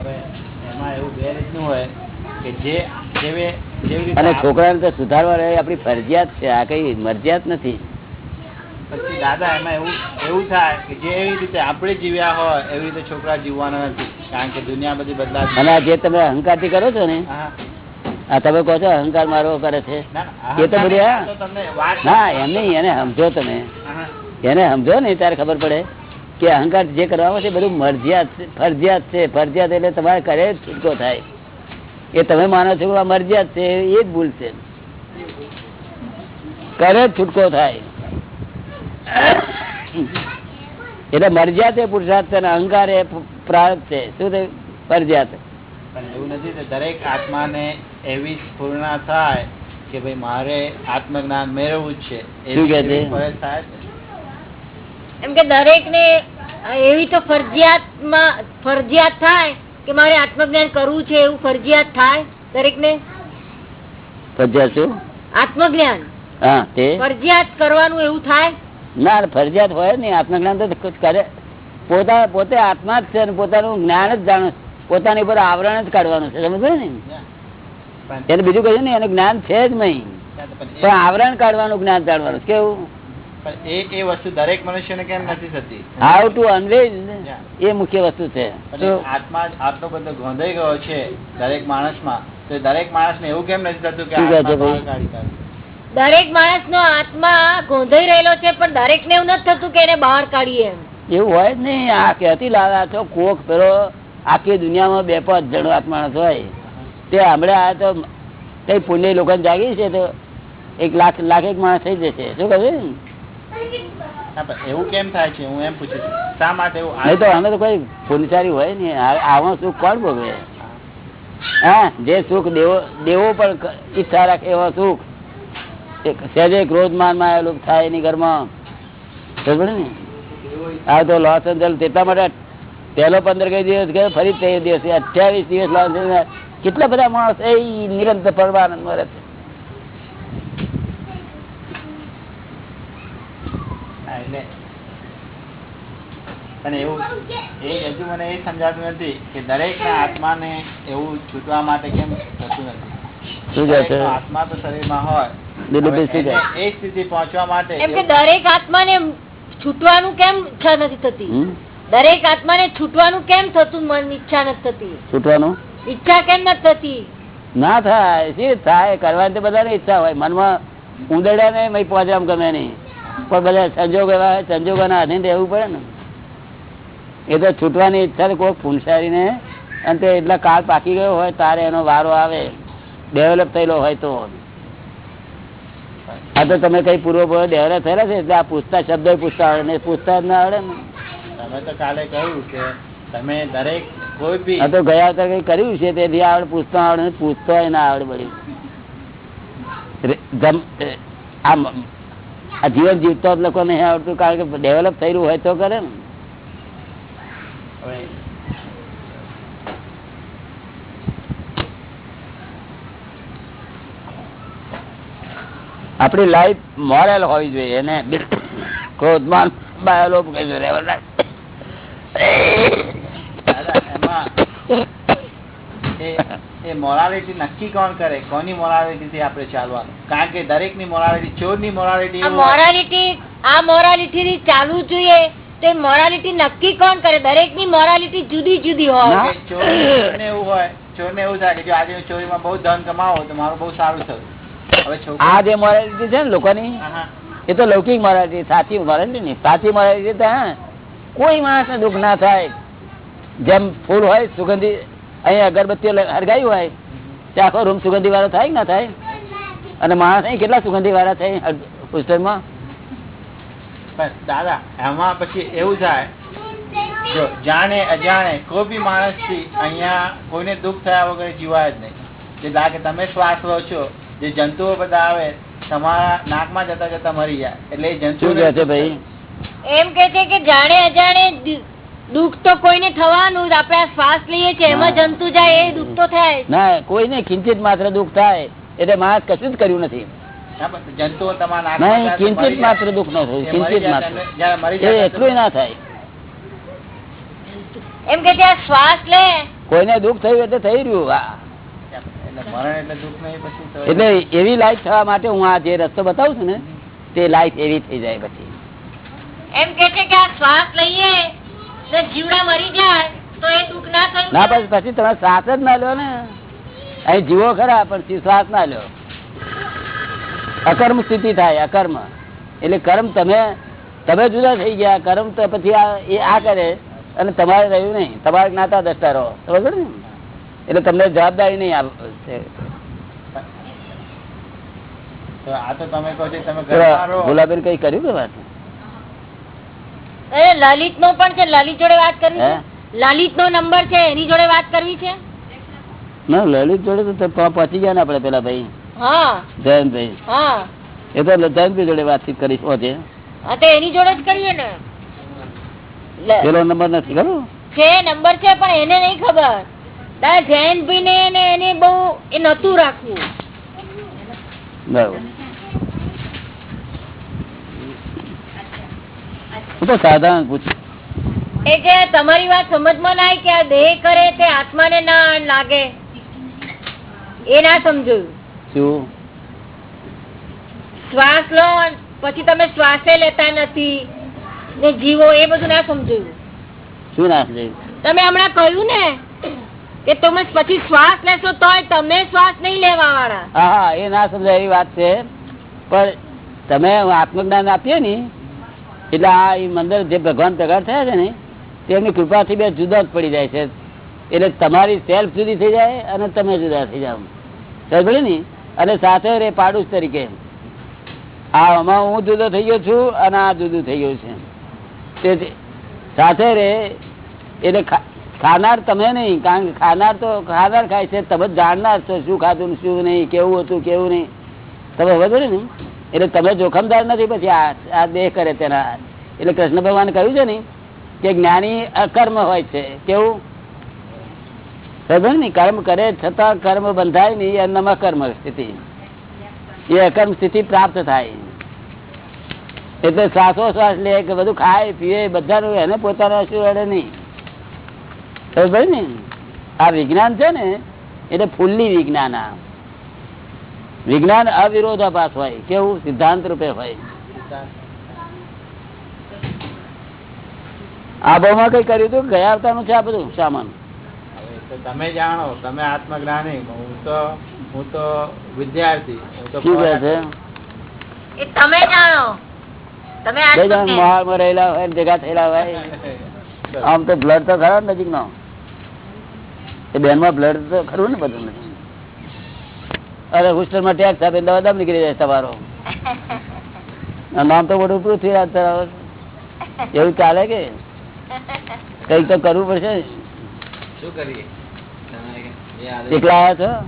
હવે એમાં એવું બે રીતનું હોય કે જે જેવી અને છોકરાને તો સુધારવા રહે આપણી ફરજિયાત છે આ કઈ મરજિયાત નથી. પછી દાદા એમાં એવું એવું થાય કે જે એવી રીતે આપણે જીવ્યા હોય એવી રીતે છોકરા જીવવાના નથી. કારણ કે દુનિયા બધી બદલાતી અને જે તમે અહંકારથી કરો છો ને આ તમે કહો છો અહંકાર મારો કરે છે? એ તો બધી ના એમ નહીં એને સમજો તમે. એને સમજો ને ત્યારે ખબર પડે. કે અહંકાર જે કરવામાં છે બધું મરજિયાત ફરજિયાત છે. ફરજિયાત એટલે તમારે કરે છૂટકો થાય. એ તમે માનો છો આ મરજિયાત છે એ જ ભૂલ છે. કરે છૂટકો થાય. એટલે મરજિયાત એ પુરુષાર્થ છે અને અહંકાર એ પ્રાર્થ છે. શું થયું? ફરજિયાત. પણ એવું નથી કે દરેક આત્માને એવી પૂર્ણ થાય કે ભાઈ મારે આત્મજ્ઞાન મેળવવું જ છે. શું કે છે? એમ કે દરેક ને એવી તો ફરજિયાત ફરજિયાત થાય કે મારે આત્મજ્ઞાન કરવું છે એવું ફરજિયાત થાય દરેક ને ફરજિયાત શું? આત્મજ્ઞાન. હા તે. ફરજિયાત કરવાનું એવું થાય? ના ફરજિયાત હોય ને આત્મજ્ઞાન તો કરે. પોતા પોતે આત્મા જ છે અને પોતાનું જ્ઞાન જ જાણું પોતાની ઉપર આવરણ જ કાઢવાનું છે. સમજ ને? એને બીજું કહ્યું ને એનું જ્ઞાન છે જ નહીં. પણ પણ આવરણ કાઢવાનું જ્ઞાન જાણવાનું. કેવું? પણ એ એ વસ્તુ દરેક મનુષ્યને કેમ નથી થતી? હાઉ ટુ અનવેજ એ મુખ્ય વસ્તુ છે. આત્મા આટલો બધો ગોંધાઈ ગયો છે દરેક માણસમાં તો દરેક માણસને એવું કેમ નથી થતું કે શું કહે છે આત્મા ભાઈ? બહાર દરેક માણસ નો આત્મા ગોંધાઈ રહેલો છે પણ દરેક ને એવું નથી થતું કે એને બહાર કાઢીએ એવું હોય જ નહીં. આ ક્યાંથી લાવ્યા છો? કોક પેલો આખી દુનિયામાં બે પાંચ જણો આત્માણસ હોય. તે હમણાં આ તો કઈ પુણ્ય લોકો જાગી છે તો એક લાખ લાખ એક માણસ થઈ જશે. શું કહે એવું કેમ થાય છે? હું એમ પૂછું છું. શા માટે એવું નહીં તો અમે તો કોઈ પુણ્યશાળી હોય ને આવા સુખ કોણ ભોગવે? હા જે સુખ દેવો દેવો પણ ઈચ્છા રાખે એવા સુખ. સહેજે ક્રોધ માનમાં આવેલું થાય એની ઘરમાં. સમજ્યો ને? આ તો લોસ એન્જલ તેટલા માટે પહેલો પંદર કઈ દિવસ ગયો ફરી તે દિવસ અઠ્યાવીસ દિવસ લોસ. કેટલા બધા માણસ એ નિરંતર પરમાનંદ મળે છે હા, એટલે પણ એવું એ હજુ મને એ સમજાતું નથી કે દરેક ના આત્માને એવું છૂટવા માટે કેમ થતું નથી. આત્મા તો શરીરમાં હોય. એ સ્થિતિ પહોંચવા માટે એમ કે દરેક આત્માને છૂટવાનું કેમ ઈચ્છા નથી થતી? દરેક આત્મા ને છૂટવાનું કેમ થતું મન ઈચ્છા નથી થતી? છૂટવાનું? ઈચ્છા કેમ નથી થતી? ના થાય. શું થાય? કરવાની તો બધાને ઈચ્છા હોય. મનમાં ઉંદરડા ને મય પહોંચે ગમે નહીં. પણ બધા સંજોગ એવા સંજોગોના આધીન રહેવું પડે ને. એ તો છૂટવાની ઈચ્છા કોઈ પુનસારી ને અને એટલા કાળ પાકી ગયો હોય તારે એનો વારો આવે ડેવલપ થયેલો હોય તો. આ તો તમે કઈ પૂર્વ પૂર્વ ડેવલપ થયેલા છે એટલે આ પૂછતા શબ્દો પૂછતા આવડે ને પૂછતા જ ના આવડે ને. તમે તો કાલે કહ્યું કે તમે દરેક કોઈ બી તો ગયા વખતે કઈ કર્યું છે તેથી આવડે પૂછતા આવડે ને પૂછતો ના આવડે આમ આ જીવન જીવતો જ લોકો નહીં આવડતું કારણ કે ડેવલપ થયેલું હોય તો કરે ને. હવે આપણી લાઈફ મોરલ હોવી જોઈએ એને ક્રોધમાન એ- મોરાલિટી નક્કી કોણ કરે? કોની મોરાલિટી થી આપણે ચાલવાનું? કારણ કે દરેકની મોરાલિટી ચોરની મોરાલિટી મોરાલિટી આ મોરાલિટી ચાલવું જોઈએ. તો મોરાલિટી નક્કી કોણ કરે? દરેકની મોરાલિટી જુદી જુદી હોય. ના. ચોર ને એવું હોય. ચોર ને એવું થાય કે જો આજે હું ચોરીમાં બહુ ધન કમાવો તો મારું બહુ સારું થયું. આ જે મોરાલિટી છે ને લોકોની હા, હા. એ તો લૌકિક મોરાલિટી સાચી મોરાલિટી નહીં. સાચી મોરાલિટી તો હા કોઈ માણસને દુઃખ ના થાય. જેમ ફૂલ હોય સુગંધી અહીંયા અગરબત્તીઓ હરગાઈ હોય તે આખો રૂમ સુગંધી વાળો થાય ના થાય? અને માણસ અહીં કેટલા સુગંધી વાળા થાય પુસ્તકમાં પણ દાદા એમાં પછી એવું થાય જો જાણે અજાણે કોઈ બી માણસથી અહીંયા કોઈને દુઃખ થયા વગર જીવાય જ નહીં જે લાગે તમે શ્વાસ લો છો જે જંતુઓ બધા આવે તમારા નાકમાં જતા જતા મરી જાય એટલે જંતુ છે ભાઈ એમ કે છે કે જાણે અજાણે દુઃખ તો કોઈને થવાનું જ. આપણે શ્વાસ લઈએ છીએ એમાં જંતુ જાય એ દુઃખ તો થાય. ના કોઈને કિંચિત માત્ર દુઃખ થાય એટલે માણસ કશું જ કર્યું નથી જંતુઓ તમારા નહીં કિંચિત માત્ર દુઃખ ન થયું કિંચિત માત્ર. તમે- જ્યારે મરી એ જાય એટલું ના થાય. એમ કે ત્યાં શ્વાસ લે. કોઈને દુઃખ થયું એટલે થઈ રહ્યું એટલે મરણ એટલે દુઃખ નહીં પછી તો એટલે એવી લાઈફ થવા માટે હું આ જે રસ્તો બતાવું છું ને તે લાઈફ એવી થઈ જાય પછી. એમ કે છે કે આ શ્વાસ લઈએ જીવડા મરી જાય તો એ દુઃખ ના થયું. ના પછી પછી તમે શ્વાસ જ ના લો ને. અહીં જીવો ખરા પણ શ્વાસ ના લો અકર્મ સ્થિતિ થાય અકર્મ. એટલે કર્મ તમે તમે જુદા થઈ ગયા કર્મ તો પછી આ એ આ કરે અને તમારે રહ્યું નહીં. તમારે જ્ઞાતા દસતા રહો. બરોબર ને? એટલે તમને જવાબદારી નહીં આ તો તમે કહો છો તમે ઘરમાં રહો. ભોલાબેન કઈ કર્યું કે વાત? એ લલિત નો પણ છે લલિત જોડે વાત કરવી? લલિત નો નંબર છે એની જોડે વાત કરવી છે? ના લલિત જોડે તો પહોંચી ગયા ને આપડે પેલા ભાઈ. જયંતભાઈ હા. એ તો જયંતભાઈ જોડે વાતચીત કરીશ પહોંચે એની જોડે જ કરીએ ને. પેલો નંબર નથી ખરો છે નંબર છે પણ એને નહીં ખબર. જયંતભાઈ ને એને બહુ એ નતું રાખવું. બરાબર. તો સાધારણ પૂછું. એ કે તમારી વાત સમજમાં ના કે આ દેહ કરે તે આત્માને ના લાગે એ ના સમજ્યું શું? શ્વાસ લો પછી તમે શ્વાસે લેતા નથી. ને જીવો એ બધું ના સમજાયું. શું ના સમજાયું? તમે હમણાં કહ્યું ને કે તમે પછી શ્વાસ લેશો તો તમે શ્વાસ નહીં લેવા વાળા હા એ ના સમજાય એવી વાત છે. પણ તમે આત્મજ્ઞાન આપીએ ને એટલે આ મંદિર જે ભગવાન પ્રગટ થયા છે ને તેમની કૃપાથી બે જુદા જ પડી જાય છે. એટલે તમારી સેલ્ફ જુદી થઈ જાય અને તમે જુદા થઈ જાઓ. સમજે ને? અને સાથે રે પાડુસ તરીકે. આ આમાં હું જુદો થઈ ગયો છું અને આ જુદું થઈ ગયું છે. તે સાથે રે એટલે ખાનાર તમે નહીં, કારણ કે ખાનાર તો ખાનાર ખાય છે, તમે જાણનાર છો શું ખાધું શું નહીં, કેવું હતું, કેવું નહીં. તમે ખબર ને? એટલે તમે જોખમદાર નથી, પછી આ દેહ કરે તેના. એટલે કૃષ્ણ ભગવાન કહ્યું છે ને, કે જ્ઞાની અકર્મ હોય છે. કેવું? ખબર ને કર્મ કરે, છતાં કર્મ બંધાય નહીં એનામાં કર્મ સ્થિતિ. એ અકર્મ સ્થિતિ પ્રાપ્ત થાય. એટલે શ્વાસો શ્વાસ લે કે બધું ખાય, પીએ, બધાનું એને પોતાનો શું રડે નહીં. આ વિજ્ઞાન છે ને, એટલે ફૂલ્લી વિજ્ઞાન આ. વિજ્ઞાન અવિરોધાભાસ હોય, કેવું? સિદ્ધાંત રૂપે હોય. આ ભાવમાં કઈ કર્યું હતું? ગયા આવતાનું છે આ બધું, સામાન. તો તમે જાણો તમે આત્મજ્ઞાની હું તો હું તો વિદ્યાર્થી હું તો છે? એ તમે જાણો. તમે આત્મજ્ઞાન. રહેલા હોય ભેગા થયેલા હોય. આમ તો બ્લડ તો ખરા નજીક નો એ બેનમાં બ્લડ તો ખરું ને બધું અરે હોસ્ટેલમાં ટેક્સ આપે દવા દમ નીકળી જાય તમારો નામ તો બધું પૃથ્વીરાજ ધરાવે. એવું ચાલે કે? કંઈક તો કરવું પડશે શું કરીએ? એકલા આવ્યા છો?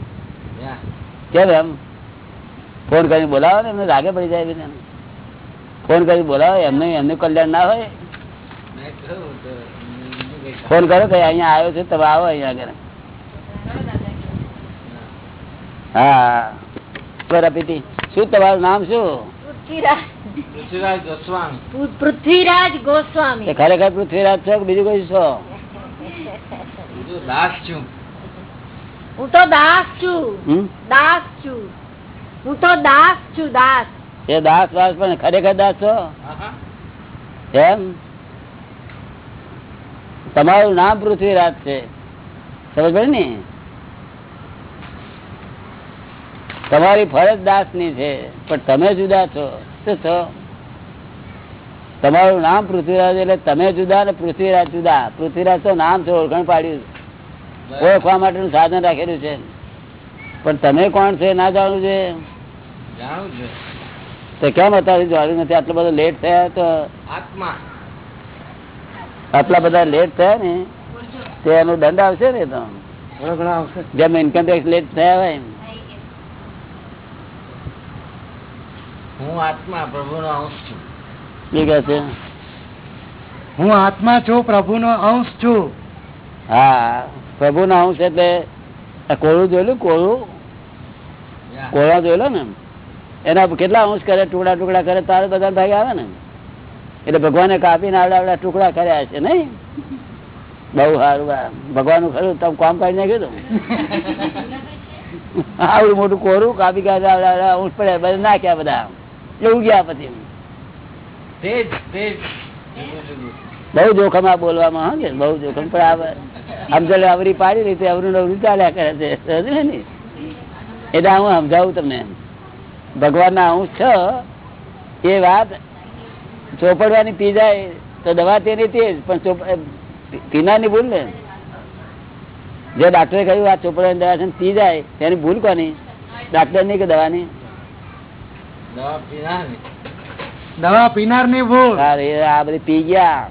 કેમ એમ? ફોન કરીને બોલાવો ને એમને રાગે પડી જાય. ફોન કરી બોલાવો એમને એમનું કલ્યાણ ના હોય. ફોન કરો કે અહીંયા આવ્યો છે તમે આવો અહીંયા આગળ. હા. બરાબર પીટી શું તમારું નામ શું? પૃથ્વીરાજ. ગોસ્વામી. ખરેખર પૃથ્વીરાજ છો કે બીજું કઈ છો? લાસ્ટ છું. હું તો દાસ છું. દાસ છું. હું તો દાસ છું દાસ. એ દાસ દાસ પણ ખરેખર દાસ છો? એમ? તમારું નામ પૃથ્વીરાજ છે. સમજ પડે ને? તમારી ફરજ દાસની છે પણ તમે જુદા છો. શું છો? તમારું નામ પૃથ્વીરાજ એટલે તમે જુદા ને પૃથ્વીરાજ જુદા. પૃથ્વીરાજ તો નામ છે ઓળખાણ પાડ્યું ઓળખવા માટેનું સાધન રાખેલું છે. પણ તમે કોણ છે ના જાણવું છે તો કેમ અત્યારે જાણ્યું નથી? આટલો બધો લેટ થયા તો આત્મા. આટલા બધા લેટ થયા ને તે એનો દંડ આવશે ને તો? થોડો ઘણો આવશે. જેમ ઇન્કમ ટેક્સ લેટ થયા હોય હું આત્મા પ્રભુનો અંશ છું. છે? હું આત્મા છું પ્રભુનો અંશ છું. હા પ્રભુ ના અંશ એટલે કોળું જોયેલું કોળું? કોળા જોયેલો ને એના કેટલા અંશ કરે? ટુકડા ટુકડા કરે તારે બધા ભાગે આવે ને એટલે ભગવાને કાપીને આવડા આવડા ટુકડા કર્યા છે નહીં? બહુ સારું ભગવાન ખરું તમે કામ કરી નાખ્યું તું. આવડું મોટું કોરું કાપી કાઢી ઊંટ પડે બધા નાખ્યા બધા. એવું ગયા પછી. બહુ જોખમ આ બોલવામાં હા કે બહુ જોખમ. પણ સમજણ અવરી પાડી રીતે અવરું નવરું ચાલ્યા કરે છે. ને? એટલે હું સમજાવું તમને. ભગવાન ના અંશ છ એ વાત ચોપડવાની પી જાય તો દવા તેની તેજ પણ પીનારની ભૂલ ને? જે ડાક્ટરે કહ્યું આ ચોપડવાની દવા છે પી જાય તેની ભૂલ કોની? ડાક્ટરની કે દવાની? દવા પીનારની ભૂલ. આ બધી પી ગયા.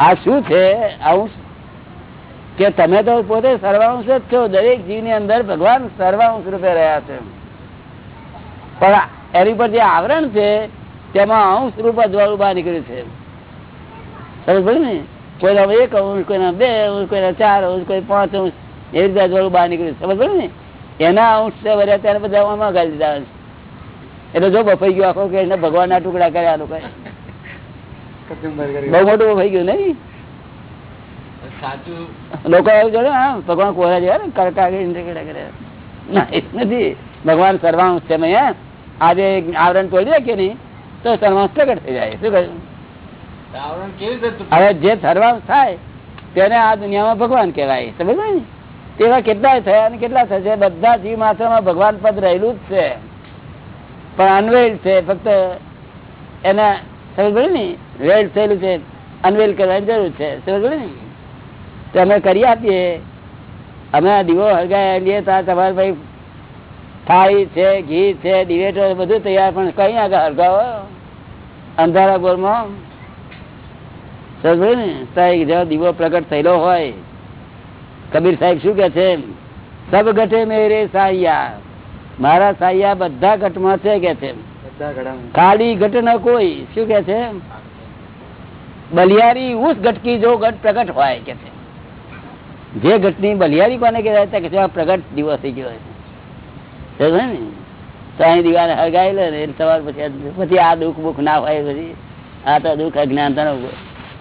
આ શું છે? આવું કે તમે તો પોતે સર્વાંશ જ છો દરેક જીવની અંદર ભગવાન સર્વાંશ રૂપે રહ્યા છે. પણ એની પર જે આવરણ છે તેમાં અંશ રૂપ અજવાળું બહાર નીકળ્યું છે. સમજ પડી ને? કોઈના એક અંશ કોઈના બે અંશ કોઈના ચાર અંશ કોઈ પાંચ અંશ એવી રીતે અજવાળું બહાર નીકળ્યું છે. સમજ પડી ને? એના અંશ છે વર્યા ત્યારે બધા ગાળી દીધા એટલે જો બફાઈ ગયો આખો કે ભગવાન ના ટુકડા કર્યા લોકો બહુ મોટું થઈ ગયું નઈ સાચું. લોકો એવું જોડે ભગવાન કોરા જેવા ને કડકા કરીને ટેકડા કરે. ના એ નથી. ભગવાન સર્વાંશ છે મેં આજે આવરણ તોડી દે કે નહીં તો સર્વાંશ પ્રગટ થઈ જાય. શું કહ્યું? હવે જે સર્વાંશ થાય તેને આ દુનિયામાં ભગવાન કહેવાય. સમજ ને? તેવા કેટલાય થયા અને કેટલા થશે? બધા જીવ માત્રમાં ભગવાન પદ રહેલું જ છે. પણ અનવેલ છે ફક્ત એના સમજ પડે ને? વેલ્ડ થયેલું છે અનવેલ કરવાની જરૂર છે, સમજ પડે ને? તો અમે કરી આપીએ. અમે દીવો હળગાવી લઈએ તો તમારે ભાઈ થાળી છે, ઘી છે દિવેટો બધું તૈયાર, પણ કઈ આગળ હળગાવો. અંધારા ગોળમાં સમજ ને? સાહેબ જેવો દીવો પ્રગટ થયેલો હોય. કબીર સાહેબ શું કે છે? સબ ઘટે મેરે સાહિયા મારા સાહિયા બધા ઘટમાં છે કે છે. ખાલી ઘટ ન કોઈ? શું કે છે? બલિયારી ઉસ ઘટકી જો ઘટ પ્રગટ હોય, કે છે. જે ઘટની બલિયારી કોને કહેવાય? કે આ પ્રગટ દિવસ થઈ ગયો છે. ને? તો અહીં દિવાને હળગાઈ લે ને સવાર પછી પછી આ દુઃખ બુખ ના હોય પછી, આ તો દુઃખ અજ્ઞાનતા નો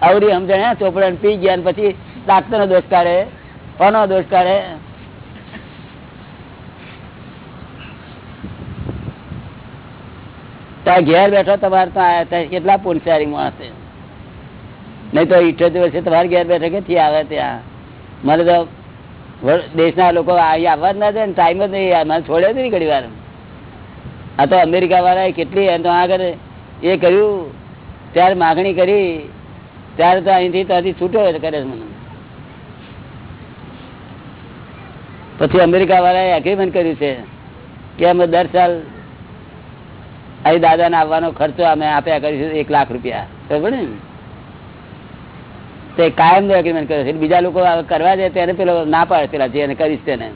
આવડી સમજણ ચોપડા પી ગયા પછી ડાક્ટર દોષ કાઢે. કોનો દોષ કાઢે? ત્યાં ઘેર બેઠો તમારે ત્યાં કેટલા પુનસારી માણસે નહીં તો ઇઠ્યોતેર વર્ષે તમારે ઘેર બેઠો ક્યાંથી આવે ત્યાં? મને તો દેશના લોકો અહીંયા આવવા જ ના દે ને ટાઈમ જ નહીં મને છોડ્યો નહીં ઘણી વાર. આ તો અમેરિકા વાળાએ કેટલી તો આગળ એ કર્યું. ત્યારે માગણી કરી. ત્યારે તો અહીંથી ત્યાંથી છૂટો કરે મને. પછી અમેરિકા વાળાએ એગ્રીમેન્ટ કર્યું છે કે અમે દર સાલ અહીં દાદાને આવવાનો ખર્ચો અમે આપ્યા કરીશું એક લાખ રૂપિયા. તે કાયમ નો એગ્રીમેન્ટ કર્યો છે. બીજા લોકો કરવા જાય ત્યારે પેલો ના પાડે પેલા જે કરીશ તેને.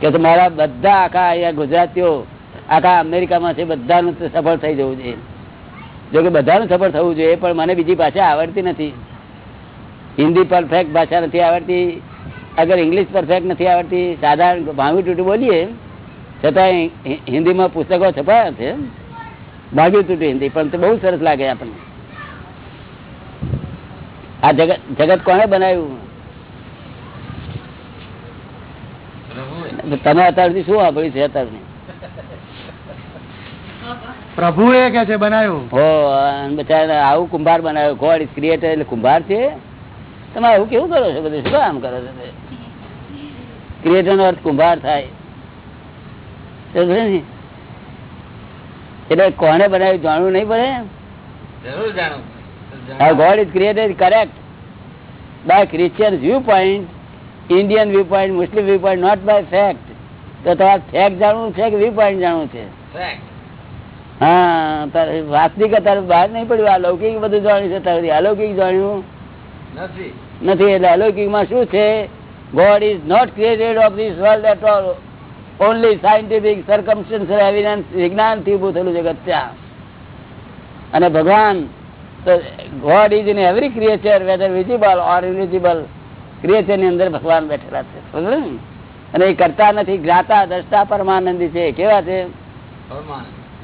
કે મારા બધા આખા અહીંયા ગુજરાતીઓ આખા અમેરિકામાં છે, બધાનું સફળ થઈ જવું જોઈએ. જોકે બધાનું સફળ થવું જોઈએ, પણ મને બીજી ભાષા આવડતી નથી. હિન્દી પરફેક્ટ ભાષા નથી આવડતી. અગર ઇંગ્લિશ પરફેક્ટ નથી આવડતી, સાધારણ ભાંગી તૂટી બોલીએ છતાં હિન્દીમાં પુસ્તકો છપાયા છે. ભાગ્યું તૂટી હિન્દી પણ તે બહુ સરસ લાગે આપણને. આ જગત જગત કોને બનાવ્યું? તમે અત્યાર શું વાપર્યું છે અત્યાર સુધી? પ્રભુ એ કે છે બનાવ્યું? હો બચારા આવું કુંભાર બનાવ્યું. ગોડ ઇઝ ક્રિએટર એટલે કુંભાર છે? તમે આવું કેવું કરો છો બધું? શું કામ કરો છો ક્રિએટર નો અર્થ કુંભાર થાય? એટલે કોને બનાવ્યું જાણવું નહીં પડે? જરૂર is created correct by Christian view point Indian view point Muslim view point not by fact તો તમારે ફેક્ટ જાણવું છે કે વ્યૂ પોઈન્ટ જાણવું છે? હા તારે વાસ્તવિક તારે બહાર નહીં પડ્યું. અલૌકિક બધું જાણ્યું છે તારે. અલૌકિક જાણ્યું? નથી. નથી. એટલે અલૌકિકમાં શું છે? God is not created of this world at all only scientific circumstantial evidence વિજ્ઞાનથી ઉભું થયેલું જગત ત્યાં. અને ભગવાન God is in every creature whether visible or invisible ક્રિએચરની અંદર ભગવાન બેઠેલા છે. સમજો ને? અને એ કરતા નથી જ્ઞાતા દ્રષ્ટા પરમાનંદી છે. કેવા છે?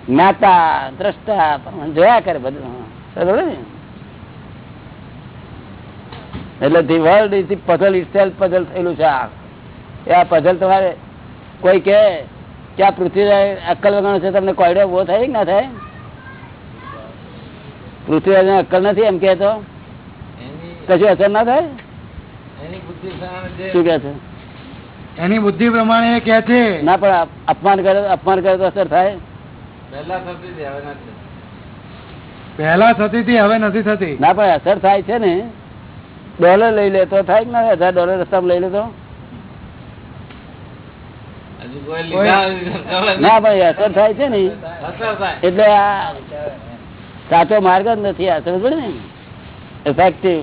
જ્ઞાતા દ્રષ્ટા જોયા કરે બધું. એટલે the world is the puzzle itself puzzle થયેલું છે એ આ પઝલ તમારે કોઈ કે આ પૃથ્વીરાજ અક્કલ વગરનો છે તમને કોયડો ઊભો થાય કે ના થાય? પૃથ્વીરાજ અક્કલ નથી એમ કે તો? કશું અસર ના થાય? એની બુદ્ધિ સામે જે શું કે છે? એની બુદ્ધિ પ્રમાણે એ કે છે. ના પણ અપમાન કરે અપમાન કરે તો અસર થાય? પહેલા થતી હતી હવે નથી. થતી હતી હવે નથી થતી. ના પણ અસર થાય છે ને. ડોલર લઈ લે તો થાય કે ના થાય? હજાર ડોલર રસ્તામાં લઈ લે તો હજુ કોઈ લીધા નથી, ખબર નહીં. ના ભાઈ અસર થાય છે ને એટલે આ સાચો માર્ગ જ નથી આ સમજ ને? ઇફેક્ટિવ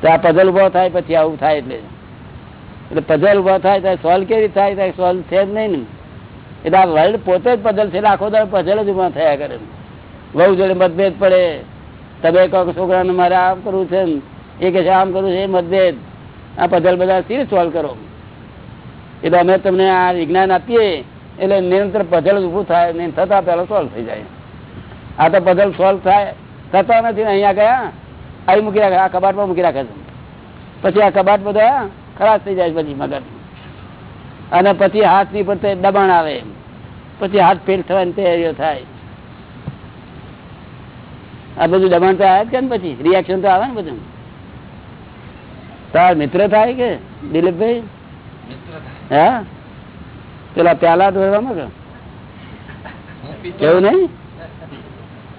તો આ પઝલ ઊભો થાય પછી આવું થાય એટલે. એટલે પઝલ ઊભો થાય ત્યારે સોલ્વ કેવી થાય? ત્યારે સોલ્વ છે જ નહીં ને. એટલે આ વર્લ્ડ પોતે જ પઝલ છે આખો દાડો પઝલ જ ઊભા થયા કરે બહુ જોડે મતભેદ પડે. તમે કહો છોકરાને મારે આમ કરવું છે એ કે છે આમ કરવું છે એ મતભેદ. આ પઝલ બધા સી સોલ્વ કરો? એટલે અમે તમને આ વિજ્ઞાન આપીએ એટલે નિરંતર પઝલ ઊભું થાય ને થતા પહેલાં સોલ્વ થઈ જાય. આ તો પઝલ સોલ્વ થાય, થતા નથી અહીંયા ગયા અહીં મૂકી રાખે, આ કબાટમાં મૂકી રાખે છે. પછી આ કબાટ બધા ખરાબ થઈ જાય પછી મગર અને પછી હાથની પર દબાણ આવે પછી હાથ ફેલ થવાની તૈયારીઓ થાય. આ બધું દબાણ તો આવે કે ને પછી? રિએક્શન તો આવે ને બધું. તાર મિત્ર થાય કે દિલીપભાઈ? હા? પેલા પ્યાલા ધોરવામાં કે? એવું નહીં?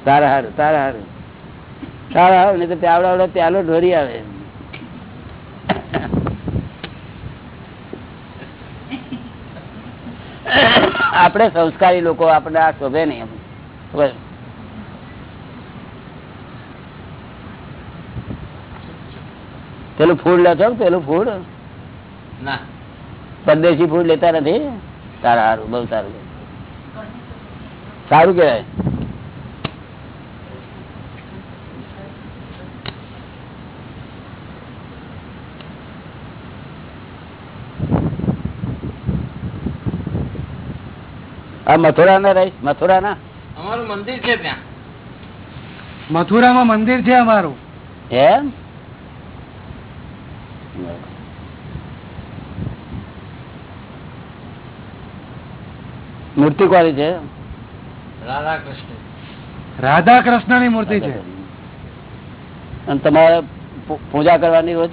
તારા હારું તારા હારું. તારા હારું, નહીં તો પ્યાવડા વાળો પ્યાલો ઢોરી આવે. આપણે સંસ્કારી લોકો, આપણે આ શોભે નહીં એમ. પેલું ફૂડ લો છો પેલું ફૂડ ના. પરદેશી ફૂડ લેતા નથી? તારા સારું બહુ સારું. સારું કહેવાય. આ મથુરા ના રહીશ મથુરા ના અમારું મંદિર છે ત્યાં. મથુરામાં મંદિર છે અમારું. એમ? મૂર્તિ કોની છે? રાધા કૃષ્ણ રાધા કૃષ્ણની મૂર્તિ છે. અને તમારે પૂજા કરવાની રોજ?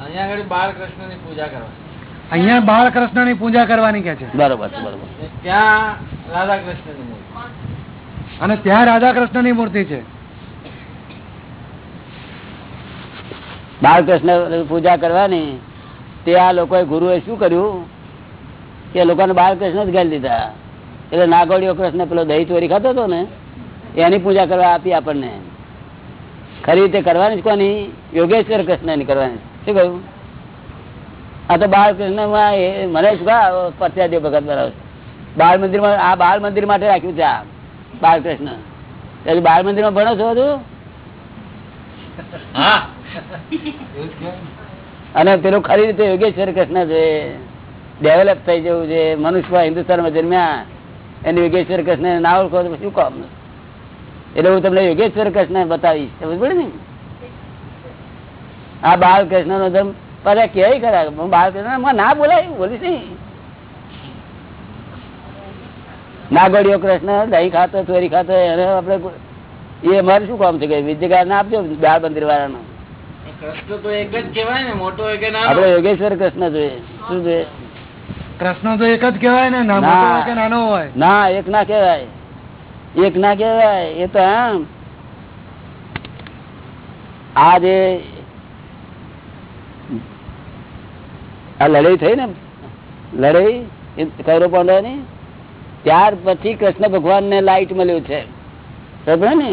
અહીંયા આગળ બાળકૃષ્ણની પૂજા કરવાની. અહીંયા બાળકૃષ્ણની પૂજા કરવાની કે છે? બરોબર બરોબર. ત્યાં રાધા કૃષ્ણની મૂર્તિ. અને ત્યાં રાધા કૃષ્ણની મૂર્તિ છે. બાળકૃષ્ણ પૂજા કરવાની તે આ લોકોએ ગુરુએ શું કર્યું? કે લોકોને બાળકૃષ્ણ જ ગાલી દીધા. એટલે નાગોડીઓ કૃષ્ણ પેલો દહીં ચોરી ખાતો હતો ને એની પૂજા કરવા આપી આપણને. ખરી રીતે કરવાની જ કોની? યોગેશ્વર કૃષ્ણ કરવાની શું કહ્યું? આ તો બાળકૃષ્ણ એ મને શું કા પરત્યાદી ભગત બરાબર બાળ મંદિરમાં આ બાળ મંદિર માટે રાખ્યું છે આ બાળકૃષ્ણ એટલે બાળ મંદિરમાં ભણો છો તું. અને પેલું ખરી રીતે યોગેશ્વર કૃષ્ણ છે. ડેવલપ થઈ જવું છે. મનુષ્ય હિન્દુસ્તાનમાં જન્મ્યા એને યોગેશ્વર કૃષ્ણ ના ઓળખો તો શું કામ એટલે હું તમને યોગેશ્વર કૃષ્ણ બતાવીશ. સમજ પડે ને? આ બાળકૃષ્ણ નો ધર્મ પાછા કેવાય ખરા? હું બાળકૃષ્ણ ના બોલાય બોલીશ નહીં. નાગોડીઓ કૃષ્ણ દહીં ખાતો ચોરી ખાતો એને આપડે એ મારે શું કામ છે કે વિદ્યા ના આપજો બાળ મંદિર વાળાનો કૃષ્ણ તો એક જ કેવાય ને મોટો આપડે યોગેશ્વર કૃષ્ણ જોઈએ. શું જોઈએ? કૃષ્ણ તો એક જ કેવાય ને નાનો હોય. ના એક ના કેવાય એક ના કેવાય એ તો આ જે આ લડાઈ થઈ ને લડાઈ કૌરવ પાંડવની ત્યાર પછી કૃષ્ણ ભગવાન ને લાઈટ મળ્યું છે. સમજ્યો ને?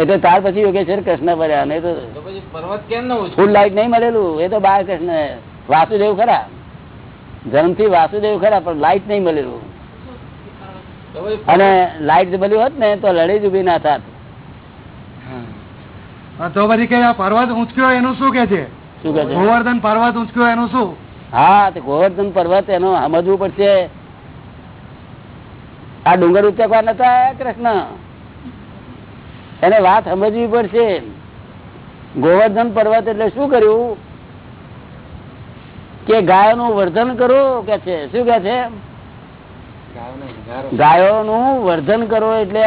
એટલે ત્યાર પછી યોગેશ્વર કૃષ્ણ બન્યા નહીં તો તો પર્વત કેમ ફૂલ લાઈટ નહીં મળેલું. એ તો બાળકૃષ્ણ વાસુદેવ ખરા. જન્મથી વાસુદેવ ખરા પણ લાઈટ નહીં મળેલું અને લાઈટ મળ્યું હોત ને તો લડાઈ જ ઊભી ના થાત. હા, તો પછી કે પર્વત ઊંચક્યો એનું શું કે છે? શું કે છે? ગોવર્ધન પર્વત ઊંચક્યો એનું શું? હા તે ગોવર્ધન પર્વત એનો સમજવું પડશે. આ ડુંગર ઉચકવા નતા કૃષ્ણ? એને વાત સમજવી પડશે. ગોવર્ધન પર્વત એટલે શું કર્યું? કે ગાયોનું વર્ધન કરો કે છે? શું કે છે? ગાયોનું વર્ધન કરો એટલે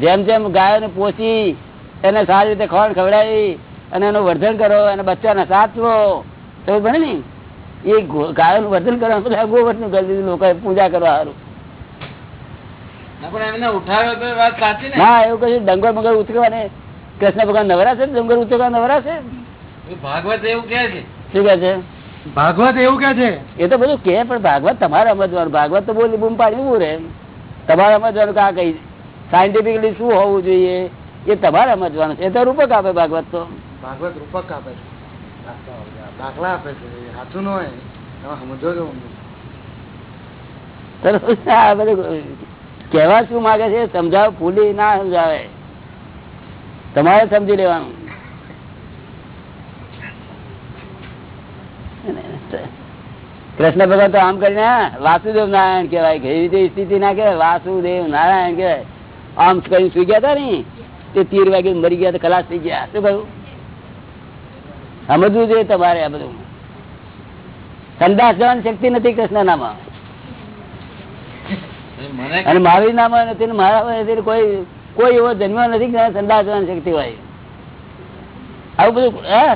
જેમ જેમ ગાયોને પોચી એને સારી રીતે ખોળ ખવડાવી અને એનું વર્ધન કરો અને બચ્ચાને સાચવો. તો ભણે ને? એ ગાયોનું વર્ધન કરવા બધા ગોવર્ધન કરી દીધું લોકો પૂજા કરવા સારું ના એવું કશું ડંગર બંગર ઉતરવા ને કૃષ્ણ ભગવાન નવરા છે ડુંગર ઉતરવા નવરા છે ભાગવત એવું કે છે. શું કે છે? ભાગવત એવું કે છે? એ તો બધું કે પણ ભાગવત તમારે સમજવાનું. ભાગવત તો બોલી બૂમ પાડી રે તમારે સમજવાનું કા કઈ સાયન્ટિફિકલી શું હોવું જોઈએ? એ તમારે સમજવાનું છે. એ તો રૂપક આપે ભાગવત તો. ભાગવત રૂપક આપે છે. દાખલા આપે છે. સાચું ન હોય સમજો છો કહેવા શું માગે છે સમજાવ ભૂલી ના સમજાવે. તમારે સમજી લેવાનું. કૃષ્ણ ભગવાન તો આમ કરીને વાસુદેવ નારાયણ કહેવાય. કે એવી રીતે સ્થિતિ ના કહેવાય. વાસુદેવ નારાયણ કહેવાય. આમ કરીને સુઈ ગયા હતા ને? તે તીર વાગે મરી ગયા ખલાસ થઈ ગયા. શું કહ્યું? સમજવું જોઈએ તમારે આ બધું. સંદાસ જવાની શક્તિ નથી કૃષ્ણ નામાં અને મહાવીર નામાં નથી મારા નથી કોઈ કોઈ એવો જન્મ નથી કે સંદાસ જવાની શક્તિ હોય. આવું બધું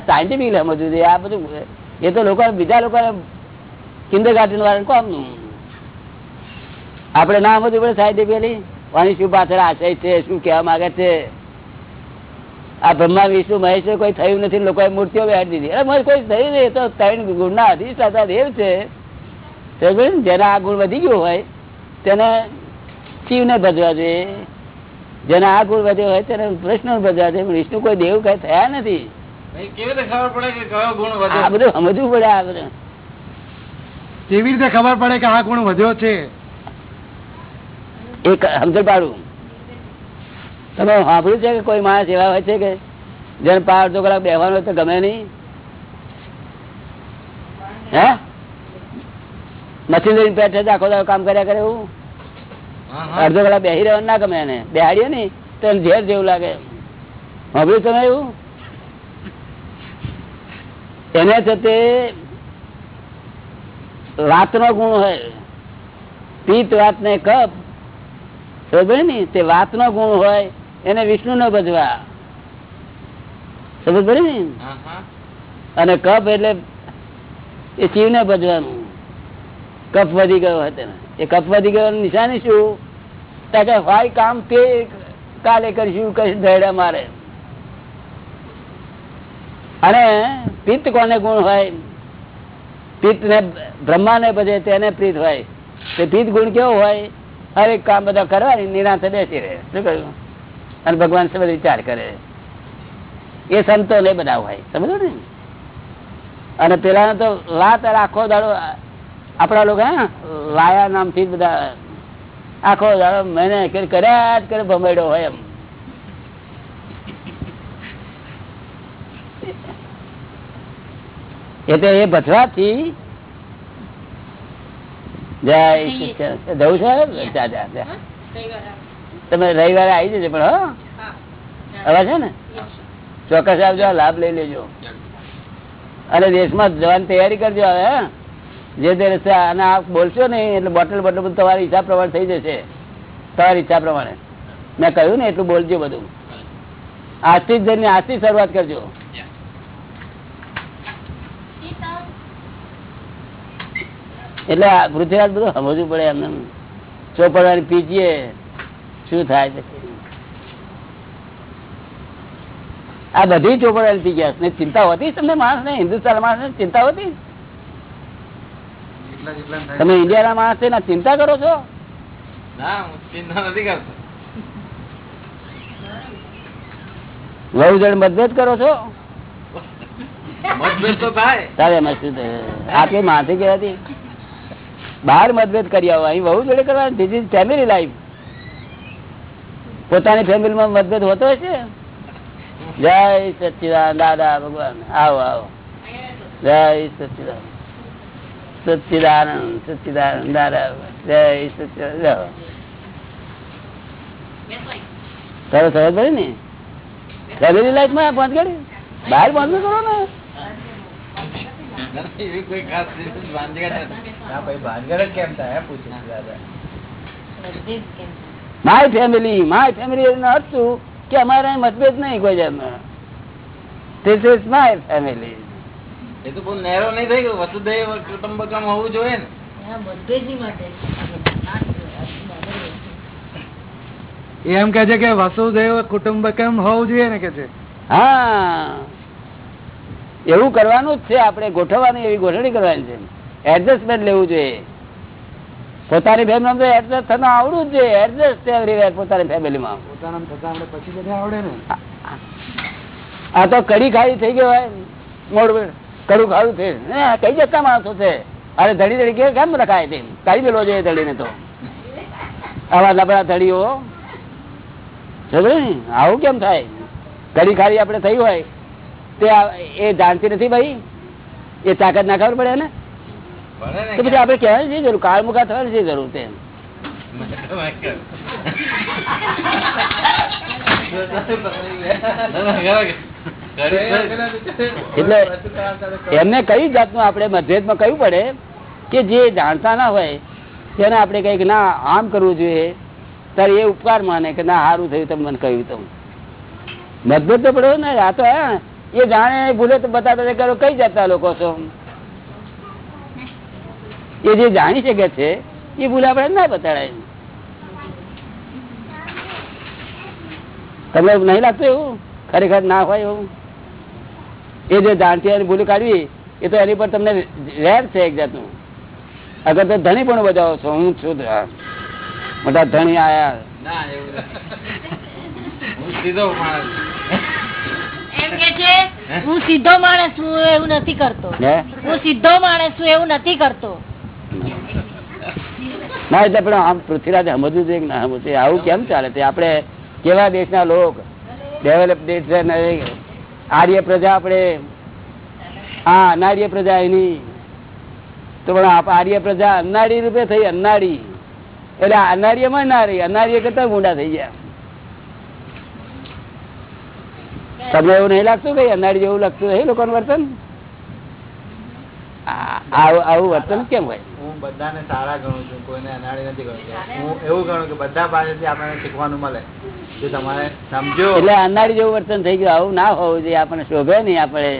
સાયન્ટિફિક સમજવું જોઈએ. આ બધું એ તો લોકો બીજા લોકો કિન્દર ગાર્ડન વાળા કોમનું આપડે ના સમજવું પડે સાયન્ટિફિકલી આની શું પાછળ આશય છે? શું કહેવા માંગે છે? આ બ્રહ્મા, વિષ્ણુ, મહેશ, કોઈ થયું નથી, લોકોએ મૂર્તિઓ બેહાડી દીધી. અરે, મને કોઈ થયું નહીં તો ત્રણ ગુણના અધિષ્ઠાતા દેવ છે? જેના આ ગુણ વધી ગયો હોય, તેને શિવને ભજવા જોઈએ જેના આ ગુણ વધ્યો હોય, તેને કૃષ્ણ ભજવા જોઈએ વિષ્ણુ કોઈ દેવ કઈ થયા નથી. કેવી રીતે ખબર પડે કે કયો ગુણ આ બધું સમજવું પડે આ બધું. કેવી રીતે ખબર પડે કે આ ગુણ વધ્યો છે? એક સમજણ પાડું. તમે સાંભળ્યું છે કે કોઈ માણસ એવા હોય છે કે જેને પાંચ અડધો કલાક બેસવાનું હોય તો ગમે નહીં? હે? મશીનરી પેટે આખો દાડો કામ કર્યા કરે એવું? હા, હા. અડધો કલાક બેસી રહેવાનું ના ગમે એને. બેહાડીએ ને તો એને ઝેર જેવું લાગે. સાંભળ્યું તમે એવું? એને છે તે વાતનો ગુણ હોય. પિત્ત વાત ને કપ. સમજે ને તે વાતનો ગુણ હોય એને વિષ્ણુ નો ભજવા. સમજ પડી ને. અને કપ એટલે એ શિવ ને ભજવાનું. કપ વધી ગયો હતો એ કપ વધી ગયો નિશાની શું? કે હોય કામ તે કાલે કરીશું કઈ ધૈડા મારે. અને પિત્ત કોને ગુણ હોય? પિત્ત ને બ્રહ્મા ને ભજે તેને પ્રીત હોય. તે પિત્ત ગુણ કેવો હોય? હવે કામ બધા કરવાની, નિરાંતે બેસી રહે. શું કહ્યું? અને ભગવાન સે બધો વિચાર કરે. એ સંતો ને બધા હોય. સમજો ને? અને પેલા તો લાત આખો દાડો આપડા લોકો લાયા નામથી બધા આખો દાડો મેને કર્યા જ કરે, ભમેડો હોય એમ. એટલે એ ભજવાથી જય. તમે રવિવારે આવી જજો પણ હવે છે ને? ચોક્કસ આવજો લાભ લઈ લેજો. અને દેશમાં જવાની તૈયારી કરજો હવે જે તે રસ્તે અને આ બોલશો ને એટલે બોટલ બોટલ બધું તમારી ઈચ્છા પ્રમાણે થઈ જશે. તમારી ઈચ્છા પ્રમાણે. મેં કહ્યું ને એટલું બોલજો બધું. આજથી જ જઈને આજથી શરૂઆત કરજો. એટલે પૃથ્વીરાજ બધું સમજવું પડે એમને. ચોપડવાની પીજીએ શું થાય આ બધી ચોપડવાની પી ગયા ને ચિંતા હોતી તમને માણસ ને? હિન્દુસ્તાન માણસ ને ચિંતા હોતી. તમે ઇન્ડિયાના માણસ છે ચિંતા કરો છો? ના ચિંતા નથી કરતો. વહુ જણ મતભેદ કરો છો? મતભેદ તો થાય. તારે એમાં શું થાય? માથે કહેવાતી બહાર મતભેદ કરી આવો અહીં વહુ જોડે કરવા ધીસ ઇઝ ફેમિલી લાઈફ પોતાની ફેમિલીમાં મતભેદ હોતો હશે? જય સચિદાન દાદા, ભગવાન. આવો આવો. જય સચિદાન સચિદાનંદ સચિદાનંદ. દાદા જય સચિદાન તારો સરસ ભાઈ ને? ફેમિલી લાઈફમાં પહોંચ ગઈ બહાર પહોંચવું કરો ને? એવી કોઈ ખાસ કેમ થાય પૂછું દાદા. માય ફેમિલી માય ફેમિલી એનો અર્થ શું કે અમારે મતભેદ નહીં કોઈ જાતનો. ધીસ ઇઝ માય ફેમિલી એ તો બહુ નેરો નહીં થઈ ગયો વસુદેવ કુટુંબકમ હોવું જોઈએ ને. એમ કે છે કે વસુદેવ કુટુંબકમ હોવું જોઈએ ને કે છે? હા. એવું કરવાનું જ છે આપણે ગોઠવવાની એવી ગોઠવણી કરવાની છે. એડજસ્ટમેન્ટ લેવું જોઈએ. પોતાની ફેમિલી તો એડજસ્ટ થવાનું આવડવું જ જોઈએ. એડજસ્ટ એવરીવેર પોતાની ફેમિલીમાં પોતાના થતા પછી બધા આવડે ને. આ તો કડી ખાઈ થઈ ગયો હોય. મોડ કડું ખાડું થઈ કઈ જતા માણસો છે? અરે ધડી ધડી કે કેમ રખાય તે કાઢી દેલો જોઈએ ધડીને તો. આવા લબડા ધડીઓ આવું કેમ થાય? કડી ખારી આપણે થઈ હોય. તે એ જાણતી નથી ભાઈ. એ તાકાત ના ખબર પડે ને તો પછી આપડે કહેવાની છે જરૂર કાળ મુખા થવાની છે જરૂર તે. એટલે એમને કઈ જાતનું આપણે મતભેદમાં કહ્યું પડે કે જે જાણતા ના હોય તેને આપણે કહીએ કે ના આમ કરવું જોઈએ. ત્યારે એ ઉપકાર માને કે ના સારું થયું તમે મને કહ્યું તમે મતભેદ તો પડ્યો ને આ તો એ જાણે ભૂલે તો બતાતા હતા કઈ જતા લોકો છો? એ જે જાણી શકે છે, એ ભૂલ આપણે ના બતાડાય. તમને નહીં લાગતું એવું? ખરેખર ના હોય એવું? એ જે જાણતી અને ભૂલ કાઢવી, એ તો એની પર તમને રેર છે એક જાતનું. અગર તો ધણી પણ બજાવો છો, હું છું મોટા ધણી આયા. ના, એવું સીધો. એમ કે છે હું? સીધો માણસ છું એવું નથી કરતો. હું? સીધો માણસ છું એવું નથી કરતો. ના એટલે પણ આમ પૃથ્વીરાજ સમજવું જોઈએ ના સમજવું જોઈએ. આવું કેમ ચાલે છે? આપણે કેવા દેશના લોક? ડેવલપ દેશ છે આર્ય પ્રજા આપણે હા અનાર્ય પ્રજા એની. તો પણ આર્ય પ્રજા અનાળી રૂપે થઈ અનાળી એટલે અનાર્યમાં ના રહી અનાર્ય કરતા ગુંડા થઈ ગયા. તમને એવું નહીં લાગતું કે અનાળી જેવું લાગતું એ લોકોનું વર્તન? આવું વર્તન કેમ હોય? હું બધાને સારા ગણું છું કોઈને અનાળી નથી ગણતો હું એવું ગણું કે બધા પાસેથી આપણને શીખવાનું મળે. જો તમારે સમજો. એટલે અનાળી જેવું વર્તન થઈ ગયું. આવું ના હોવું જોઈએ. આપણને શોભે નહીં આપણે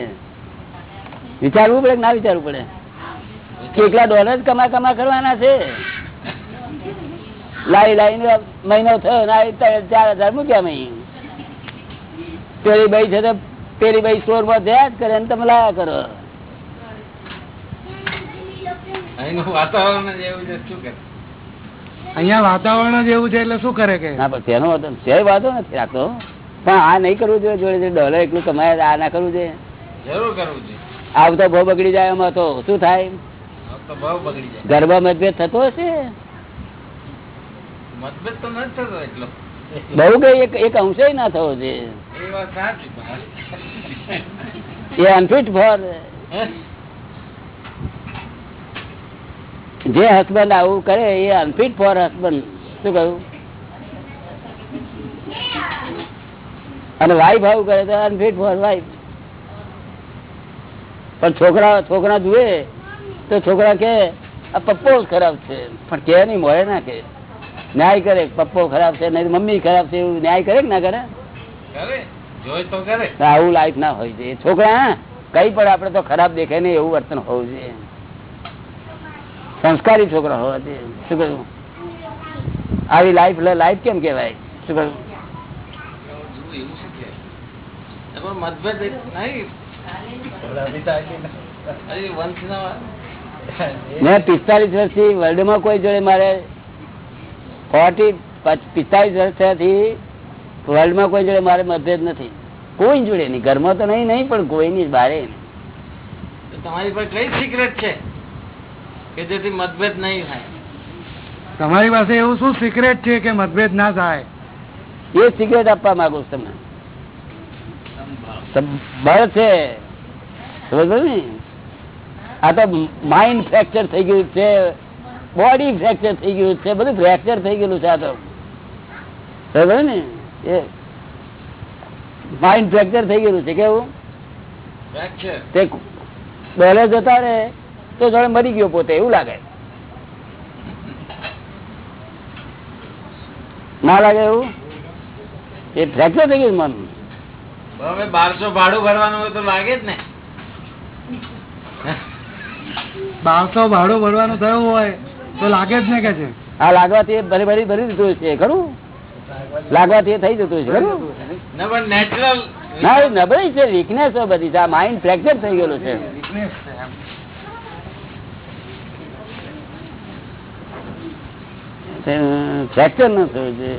વિચારવું પડે ના વિચારવું પડે? કેટલા ડોલર જ કમા કમા કરવાના છે? લાઈ લાઈને મહિનો થયો ના ચાર હજાર મૂક્યા મેં પેલી ભાઈ છે તો પેલી ભાઈ સ્ટોરમાં જયા જ કરે તમે લાયા કરો. અહીંયા વાતાવરણ જ એવું છે એટલે શું કરે કે? તેનો છે વાંધો? નથી રાખતો. પણ આ નહીં કરવું જોઈએ જોડે ડોલર એકલું કમાય આ ના કરવું જોઈએ. જરૂર કરવું છે આવું તો બહુ બગડી જાય એમાં તો. શું થાય? હવે તો બહુ બગડી જાય. ગરબા મતભેદ થતો હશે? મતભેદ તો નથી થતો એટલો. બહુ કઈ એક એક અંશે ના થવો જોઈએ. એ અનફિટ ફોર જે હસબન્ડ આવું કરે એ અનફિટ ફોર હસબન્ડ. શું કહ્યું? અને વાઈફ આવું કરે તો અનફિટ ફોર વાઈફ પણ છોકરા છોકરા જુએ તો છોકરા કે આ પપ્પો ખરાબ છે. પણ કે નહીં, મળે ના કે. ન્યાય કરે, પપ્પો ખરાબ છે. નહીં મમ્મી ખરાબ છે એવું ન્યાય કરે ના કરે? આવું લાઈફ ના હોય છે. છોકરા કઈ પણ આપડે તો ખરાબ દેખાય ને એવું વર્તન હોવું જોઈએ. સંસ્કારી છોકરા હોવા જોઈએ. શું કહ્યું? આવી લાઈફ લાઈફ કેમ કેવાય શું કહ્યું? મતભેદ મેં પિસ્તાલીસ વર્ષથી વર્લ્ડમાં કોઈ જોડે મારે ફોર્ટી પિસ્તાલીસ વર્ષથી વર્લ્ડમાં કોઈ જોડે મારે મતભેદ નથી. કોઈ જોડે નહીં. ઘરમાં તો નહીં નહીં પણ કોઈ નહીં. બારે તમારી પર કઈ સિક્રેટ છે કે જેથી મતભેદ નહીં થાય? તમારી પાસે એવું શું સિક્રેટ છે કે મતભેદ ના થાય? એ સિક્રેટ આપવા માંગુ છું તમને. બળ છે. ને? આ તો માઇન્ડ ફ્રેક્ચર થઈ ગયું છે. બોડી ફ્રેક્ચર થઈ ગયું છે. બધું ફ્રેક્ચર થઈ ગયેલું છે આ તો. ને? એ માઇન્ડ ફ્રેક્ચર થઈ ગયેલું છે કેવું? તે ડોલે જતા રે તો જાણે મરી ગયો પોતે એવું લાગે. ના લાગે એવું? એ ફ્રેક્ચર થઈ ગયું મન હવે બારસો ભાડું ભરવાનું હોય તો લાગે જ ને. બારસો ભાડું ભરવાનું થયું હોય તો લાગે જ ને કે છે? આ લાગવાથી એ ભરી ભરી ભરી દીધું છે ખરું? લાગવાથી થઈ જતું છે ના નબળી છે વીકનેસ બધી આ માઇન્ડ ફ્રેક્ચર થઈ ગયેલું છે. ફ્રેક્ચર ન થયું છે.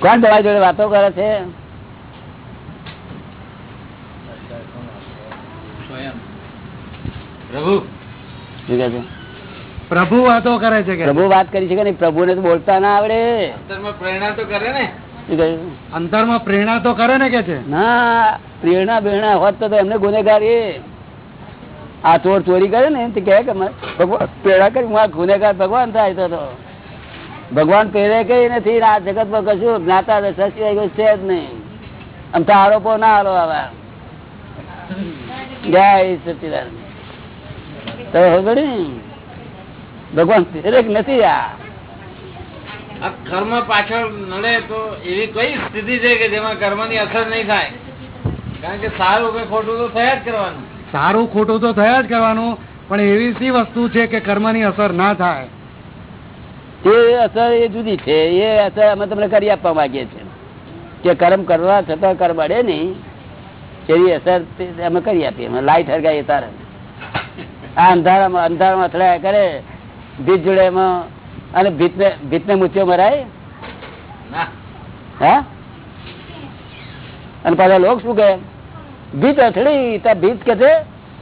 કોણ તમારી જોડે વાતો કરે છે સ્વયં પ્રભુ? પ્રભુ વાતો કરે છે પ્રભુ વાત કરી છે કે નહીં? પ્રભુને તો બોલતા ના આવડે. અંતરમાં પ્રેરણા તો કરે ને. અંતરમાં પ્રેરણા તો કરે ને કે છે? ના પ્રેરણા બેરણા હોત તો એમને ગુનેગાર એ. આ ચોર ચોરી કરે ને તે કહે કે ભગવાન પ્રેરણા કરી હું આ ગુનેગાર ભગવાન થાય તો ભગવાન પહેરે કઈ નથી ને આ જગતમાં કશું જ્ઞાતા સસ્ય છે જ નહીં. આમ તો આરોપો ના આરો આવા. જય સચિદાન તો ભગવાન નથી આ? કર્મ પાછળ નડે તો એવી કઈ સ્થિતિ છે કે જેમાં કર્મની અસર નહીં થાય? કારણ કે સારું કે ખોટું તો થયા જ કરવાનું. સારું ખોટું તો થયા જ કરવાનું પણ એવી સી વસ્તુ છે કે કર્મની અસર ના થાય? એ અસર એ જુદી છે એ અસર અમે તમને કરી આપવા માંગીએ છીએ. કે કર્મ કરવા છતાં કર્મ અડે નહીં એવી અસર અમે કરી આપીએ. અમે લાઈટ હરગાઈએ તારે આ અંધારામાં અંધારામાં અથડાયા કરે ભીત જોડે એમાં અને ભીતને ભીતને મૂત્યો મરાય? હા? અને પાછા લોક શું કહે? ભીત અથડી ત્યાં ભીત કે છે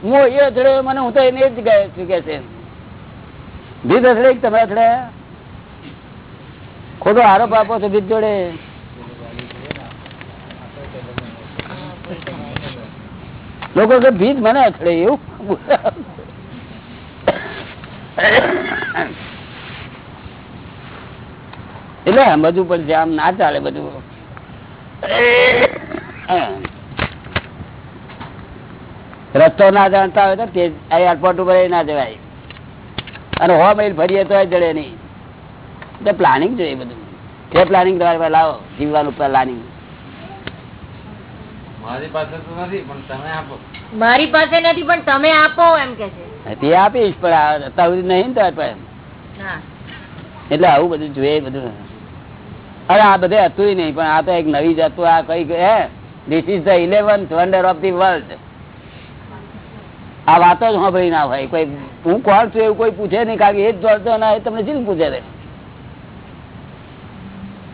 હું એ અથડ્યો મને હું તો એને જ કહે શું કે છે. ભીત અથડી તમે અથડાયા? ખોટો આરોપ આપો છો ભીત જોડે. લોકો કે ભીત મને અથડે એવું? એટલે બધું પણ આમ ના ચાલે બધું. રસ્તો ના જાણતા હોય તો એરપોર્ટ ઉપર ના જવાય. અને હો મહિલ ફરીએ તો જડે નહીં. એટલે પ્લાનિંગ જોઈએ બધું. તે પ્લાનિંગ તમારે લાવો, જીવવાનું પ્લાનિંગ મારી પાસે તો નથી પણ તમે આપો. મારી પાસે નથી પણ તમે આપો એમ કે છે. તે આપીશ પણ અત્યાર સુધી નહીં ને એટલે આવું બધું જોઈએ બધું. અરે આ બધે હતું નહીં પણ આ તો એક નવી જાતું આ કઈ હે? This is the eleventh wonder of the world આ વાતો જ સાંભળી ના હોય. કોઈ હું કોણ છું એવું કોઈ પૂછે નહીં કારણ કે એ જ જોડતો ના એ તમને શું પૂછે રે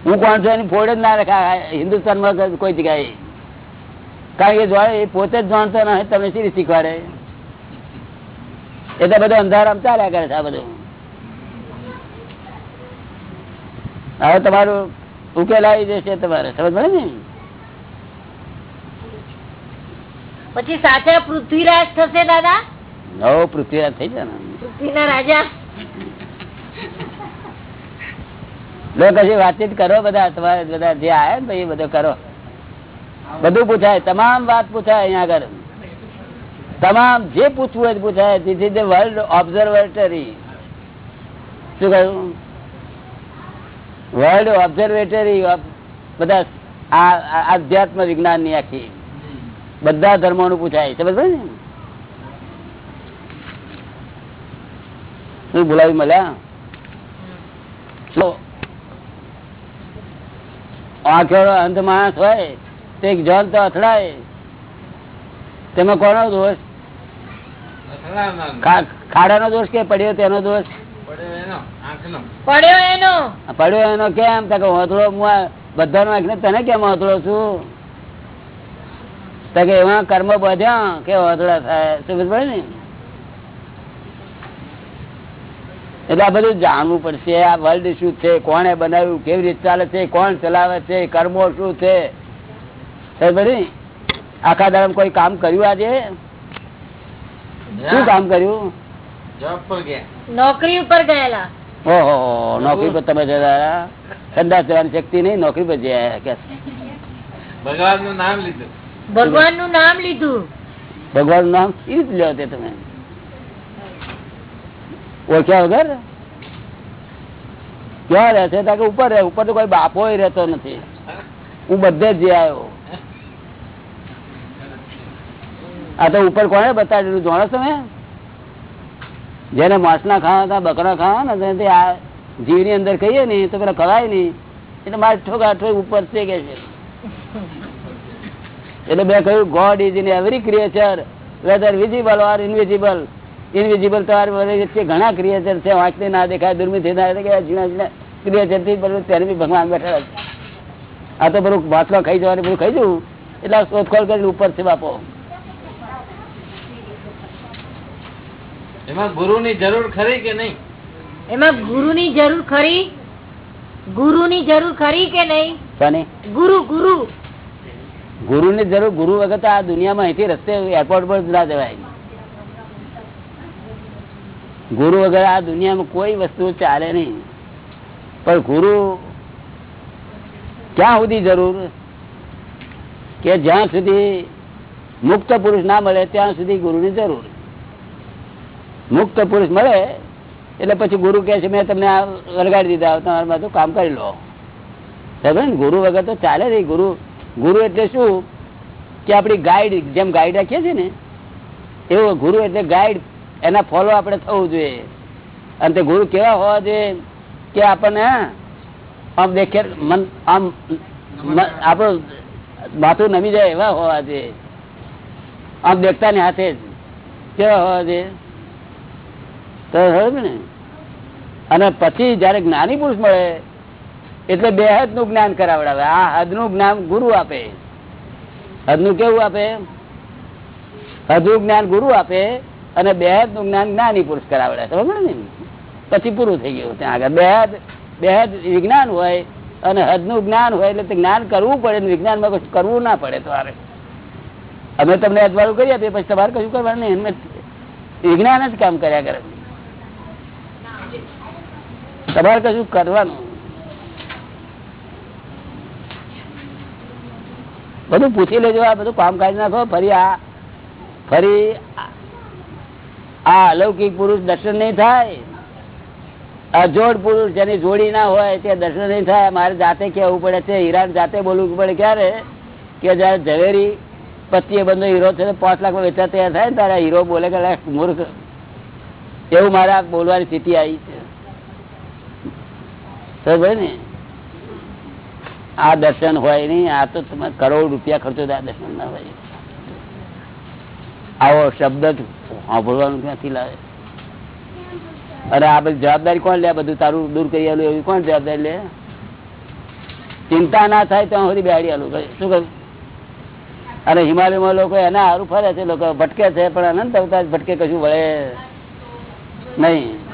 હું કોણ છું એની ફોડ જ ના રખા હિન્દુસ્તાનમાં કોઈ જગ્યાએ કારણ કે એ પોતે જ જાણતો ના તમને શી શીખવાડે? એ તો બધું અંધારામ ચાલ્યા કરે છે આ બધું. હવે તમારું ઉકેલ આવી જશે તમારે સમજ પડે ને? પછી સાથે પૃથ્વીરાજ થશે દાદા? નવો પૃથ્વીરાજ થઈ જાય પૃથ્વીના રાજા. લો પછી વાતચીત કરો બધા તમારે બધા જે આયા ને એ બધો કરો. બધું પૂછાય, તમામ વાત પૂછાય અહીંયા આગળ. તમામ જે પૂછવું હોય પૂછાય. This is the world observatory શું કહ્યું? વર્લ્ડ ઓબ્ઝર્વેટરી બધા આધ્યાત્મ વિજ્ઞાનની આખી. બધા ધર્મો નું પૂછાય. છે બધું ને? શું બોલાવી મળ્યા આંખો અંધ માણસ હોય. તે એક જળ તો અથડાય. તેમાં કોનો દોષ? ખાડા નો દોષ કે પડ્યો તેનો દોષ? પડ્યો એનો પડ્યો એનો. કેમ? હોથળો બધાનો તને કેમ હોથળો છું? કે એવા કર્મ બધ્યા કે હોથળા થાય. સમજ પડે ને? એટલે આ બધું જાણવું પડશે. આ વર્લ્ડ શું છે? કોણે બનાવ્યું? કેવી રીતે ચાલે છે? કોણ ચલાવે છે? કર્મો શું છે? આખા દાડમ કોઈ કામ કર્યું આજે? શું કામ કર્યું? જોબ પર ગયા. નોકરી ઉપર ગયેલા. ઓહો નોકરી પર તમે ઠંડા જવાની શક્તિ નહીં નોકરી પર જયા કે ભગવાનનું નામ લીધું. ભગવાનનું નામ લીધું. ભગવાનનું નામ કેવી રીતે લ્યો તે તમે. ઓળખ્યા વગર? ક્યાં રહે છે? તાકે ઉપર રહે? ઉપર તો કોઈ બાપો રહેતો નથી. હું બધે જ આવ્યો. આ તો ઉપર કોને બતાડેલું? જાણો તમે જેને માસના ખાવા હતા, બકરા ખાવા ને તે આ જીવની અંદર કહીએ ને, તો પેલા ખવાય નહીં. એટલે મારે ઠોકા ઠોક ઉપર છે કે છે. એટલે મેં કહ્યું God is in every creature whether visible or invisible invisible તો વચ્ચે ઘણા ક્રિએચર છે વાંચતી ના દેખાય દુર્મિથી ના દેખાય ઝીણા ઝીણા ક્રિએચરથી બધું તેને બી ભગવાન બેઠા આ તો બધું બાટલો ખાઈ જવાનું બધું ખાઈ જવું. એટલે શોધખોળ કરીને ઉપર છે બાપો. એમાં ગુરુ ની જરૂર ખરી કે નહીં? એમાં ગુરુ ની જરૂર ખરી? ગુરુ ની જરૂર ખરી કે નહીં? ગુરુ ગુરુ ગુરુ. ની જરૂર ગુરુ વગર આ દુનિયામાં અહીંથી રસ્તે એરપોર્ટ પર ના જવાય. ગુરુ વગર આ દુનિયામાં કોઈ વસ્તુ ચાલે નહીં. પણ ગુરુ ક્યાં સુધી જરૂર? કે જ્યાં સુધી મુક્ત પુરુષ ના મળે ત્યાં સુધી ગુરુની જરૂર. મુક્ત પુરુષ મળે, એટલે પછી ગુરુ કહે છે, મેં તમને આ વળગાડી દીધા તમારા બધું કામ કરી લો. સમજે ને, ગુરુ વગર તો ચાલે નહીં. ગુરુ ગુરુ એટલે શું? કે આપણી ગાઈડ જેમ ગાઈડ રાખીએ છીએ ને, એવો ગુરુ એટલે ગાઈડ એના ફોલો આપણે થવું જોઈએ. અને તે ગુરુ કેવા હોવા જોઈએ કે આપણને આમ દેખે, મન, આમ આપણું માથું નમી જાય એવા હોવા જોઈએ. આમ દેખતા ને હાથે જ. કેવા હોવા જોઈએ? ને અને પછી જયારે જ્ઞાની પુરુષ મળે, એટલે બે હદનું જ્ઞાન કરાવડાવે. આ હદનું જ્ઞાન ગુરુ આપે. હદનું કેવું આપે? હદનું જ્ઞાન ગુરુ આપે અને બે હદનું જ્ઞાન જ્ઞાની પુરુષ કરાવડે. સમજ ને પછી પૂરું થઈ ગયું ત્યાં આગળ. બે હદ બે હદ વિજ્ઞાન હોય અને હદનું જ્ઞાન હોય એટલે જ્ઞાન કરવું પડે વિજ્ઞાન વિજ્ઞાનમાં કશું કરવું ના પડે તમારે. અમે તમને અજવાળું કરી આપીએ પછી તમારે કશું કરવાનું નહીં. વિજ્ઞાન જ કામ કર્યા કરે. તમારે કશું કરવાનું? બધું પૂછી લેજો, આ બધું કામ કાઢી નાખો ફરી આ ફરી આ અલૌકિક પુરુષ દર્શન નહીં થાય. અજોડ પુરુષ જેની જોડી ના હોય તે દર્શન નહીં થાય. મારે જાતે કહેવું પડે છે, હિરાન જાતે બોલવું પડે ક્યારે? કે જયારે ઝવેરી પચીએ બંધો હીરો છે પાંચ લાખ વેચા તૈયાર થાય ને તારે હીરો બોલે કે મૂર્ખ, એવું મારે બોલવાની સ્થિતિ આવી છે. આ દર્શન હોય નહીં, આ તો તમે કરોડ રૂપિયા ખર્ચો આ દર્શન ના હોય. આવો શબ્દ સાંભળવાનું ક્યાંથી લાવે? અરે આ બધી જવાબદારી કોણ લે? બધું તારું દૂર કરી આલું એવી કોણ જવાબદારી લે? ચિંતા ના થાય ત્યાં સુધી બેહાડી આલું. શું કહ્યું? અને હિમાલયમાં લોકો એના સારું ફરે છે, લોકો ભટકે છે, પણ અનંત અવતાર ભટકે કશું વળે નહીં.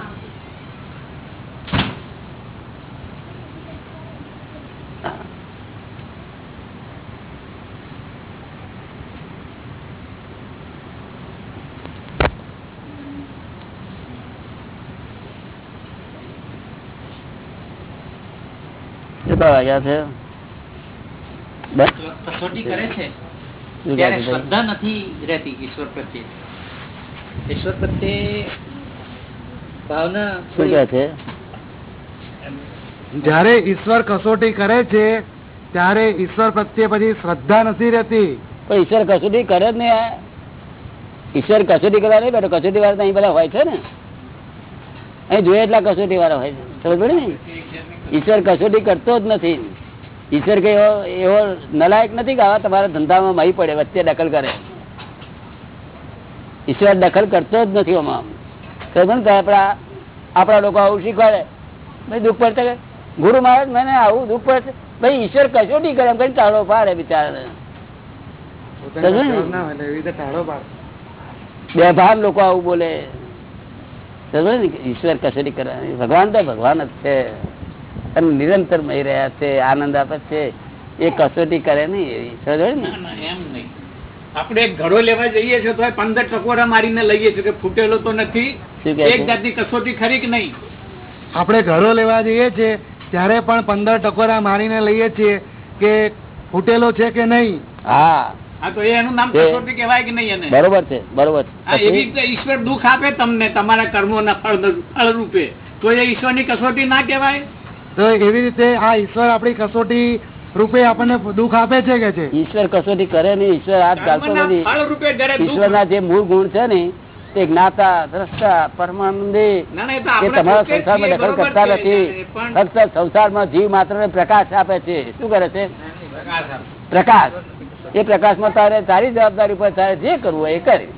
કેટલા વાગ્યા છે. કસોટી કરે છે? ત્યારે કહે છે ભાઈ? શ્રદ્ધા નથી રહેતી ઈશ્વર પ્રત્યે. ઈશ્વર પ્રત્યે ભાવના શું કહે છે? જયારે ઈશ્વર કસોટી કરે છે ત્યારે ઈશ્વર પ્રત્યે પછી શ્રદ્ધા નથી રહેતી. પણ ઈશ્વર કસોટી કરે જ નહીં ઈશ્વર કસોટી કરવા નહીં બેઠો કસોટી વાળા અહીં બધા હોય છે ને. અહીં જોઈએ એટલા કસોટી વાળા હોય ખબર પડે ને? ઈશ્વર કસોટી કરતો જ નથી. ઈશ્વર કઈ એવો એવો નલાયક નથી કે આવા તમારા ધંધામાં મહી પડે વચ્ચે દખલ કરે. ઈશ્વર દખલ કરતો જ નથી આમાં. સમજ ને આપણા આપણા લોકો આવું શીખવાડે. ભાઈ દુઃખ પડશે ગુરુ મહારાજ મને આવું દુઃખ પડશે ભાઈ ઈશ્વર કસોટી કરે એમ કઈ ટાળો પાડે બિચારા બે બેભાન લોકો આવું બોલે. કે ઈશ્વર કસોટી કરવાની ભગવાન તો ભગવાન જ છે. અને નિરંતર મહી રહ્યા છે આનંદ આપે છે. એ કસોટી કરે નહીં એવી. સમજો ને? એમ નહીં. આપણે ઘડો લેવા જઈએ છીએ તો પંદર ટકોરા મારીને લઈએ છીએ કે ફૂટેલો તો નથી. એક? જાતની કસોટી ખરી કે નહીં? આપણે ઘરો લેવા જઈએ છીએ ત્યારે પણ પંદર ટકોરા મારીને લઈએ છીએ કે ફૂટેલો છે કે નહીં? હા. હા તો એ એનું નામ તે- કસોટી કહેવાય કે નહીં એને? બરોબર છે બરોબર ઈશ્વર દુઃખ આપે તમને તમારા કર્મોના ફળ ફળ રૂપે. તો એ ઈશ્વરની કસોટી ના કેવાય તો એવી રીતે આ ઈશ્વર આપણી કસોટી રૂપે આપણને દુઃખ આપે છે કે છે? ઈશ્વર કસોટી કરે નહીં ઈશ્વર હાથ ગાલતો નથી. ઈશ્વર રૂપે જ્યારે દુઃખ ઈશ્વરના જે મૂળ ગુણ છે ને તે જ્ઞાતા દ્રષ્ટા પરમાનંદી ના, ના, એ તમારા સંસારમાં દખલ કરતા નથી. ફક્ત સંસારમાં જીવ માત્ર પ્રકાશ આપે છે. શું કરે છે? પ્રકાશ. એ પ્રકાશમાં તારે તારી જવાબદારી પર તારે જે કરવું એ કરે.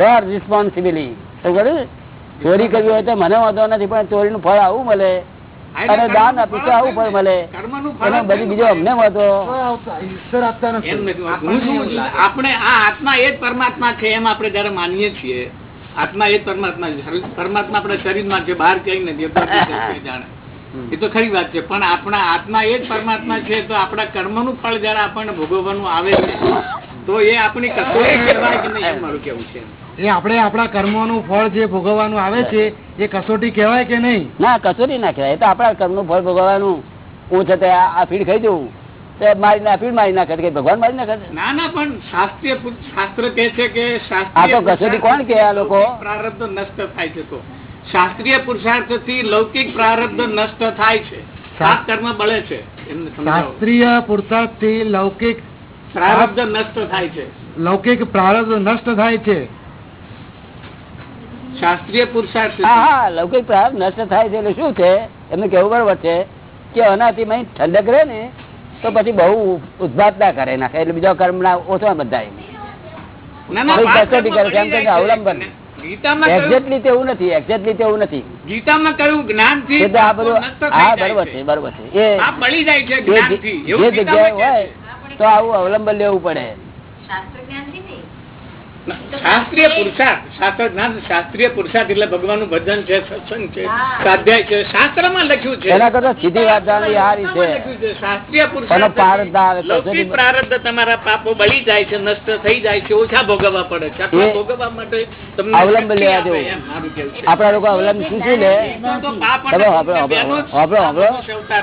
યોર રિસ્પોન્સિબિલિટી ચોરી કરવી હોય તો મને વાંધો નથી પણ ચોરીનું ફળ આવું મળે. અને દાન આપીશું આવું ફળ મળે. અને બધી બીજો અમને વાંધો. ઈશ્વર આપતા નથી. નથી શું આપણે આ આત્મા એ જ પરમાત્મા છે એમ આપણે જયારે માનીએ છીએ. આત્મા એ જ પરમાત્મા છે. શરીર- પરમાત્મા આપણા શરીરમાં છે બહાર ક્યાંય નથી. જાણે. એ તો ખરી વાત છે. પણ આપણા આત્મા એ જ પરમાત્મા છે તો આપણા કર્મનું ફળ જયારે આપણને ભોગવવાનું આવે છે તો એ આપણી કસોટી કહેવાય કે નહીં મારું કેવું છે? એ આપણે આપણા કર્મોનું ફળ જે ભોગવવાનું આવે છે એ કસોટી કહેવાય કે નહીં? ના કસોટી ના કહેવાય. એ તો આપણા કર્મનું ફળ ભોગવવાનું. હું છે તે આ ફીડ ખાઈ દઉં. મારી ના ફીડ મારી નાખે કે ભગવાન મારી નાખે ના ના પણ શાસ્ત્રીય શાસ્ત્ર કહે છે કે આ તો કસોટી કોણ કે આ લોકો? પ્રારબ્ધ નષ્ટ થાય છે તો. શાસ્ત્રીય પુરુષાર્થથી લૌકિક પ્રારબ્ધ નષ્ટ થાય છે. સાત કર્મ બળે છે. શાસ્ત્રીય પુરુષાર્થથી લૌકિક પ્રારબ્ધ નષ્ટ થાય છે. લૌકિક પ્રારબ્ધ નષ્ટ થાય છે. શાસ્ત્રીય પુરુષાર્થ હા હા લૌકિક પ્રારબ્ધ નષ્ટ થાય છે એટલે શું છે? એમને કેવું બરોબર છે કે આનાથી મહી ઠંડક રહે ને તો પછી બહુ ઉદ્ભાત ના કરે નાખે. એટલે બીજા કર્મ ના ઓછા બધા. અવલંબન. એક્ઝેક્ટલી તેવું નથી એક્ઝેક્ટલી તેવું નથી. ગીતામાં કહ્યું જ્ઞાનથી આ બધું હા બરોબર છે. બરોબર છે. એ પાપ જાય છે જે જ્ઞાનથી જે એવું જગ્યાએ હોય તો આવું અવલંબન લેવું પડે. શાસ્ત્રીય પુરુષાર્થ શાસ્ત્ર જ્ઞાન શાસ્ત્રીય પુરુષાર્થ એટલે ભગવાનનું ભજન છે સત્સંગ છે સ્વાધ્યાય છે શાસ્ત્રમાં લખ્યું છે. એના કરતા સીધી વાત છે. શાસ્ત્રીય પુરુષાર્થ પ્રારબ્ધ તમારા પાપો બળી જાય છે નષ્ટ થઈ જાય છે ઓછા ભોગવવા પડે છે. આટલા ભોગવવા માટે તમને અવલંબન લેવા આપે જેવું. એમ મારું કહેવું છે. આપણા લોકો અવલંબન શું શું લે.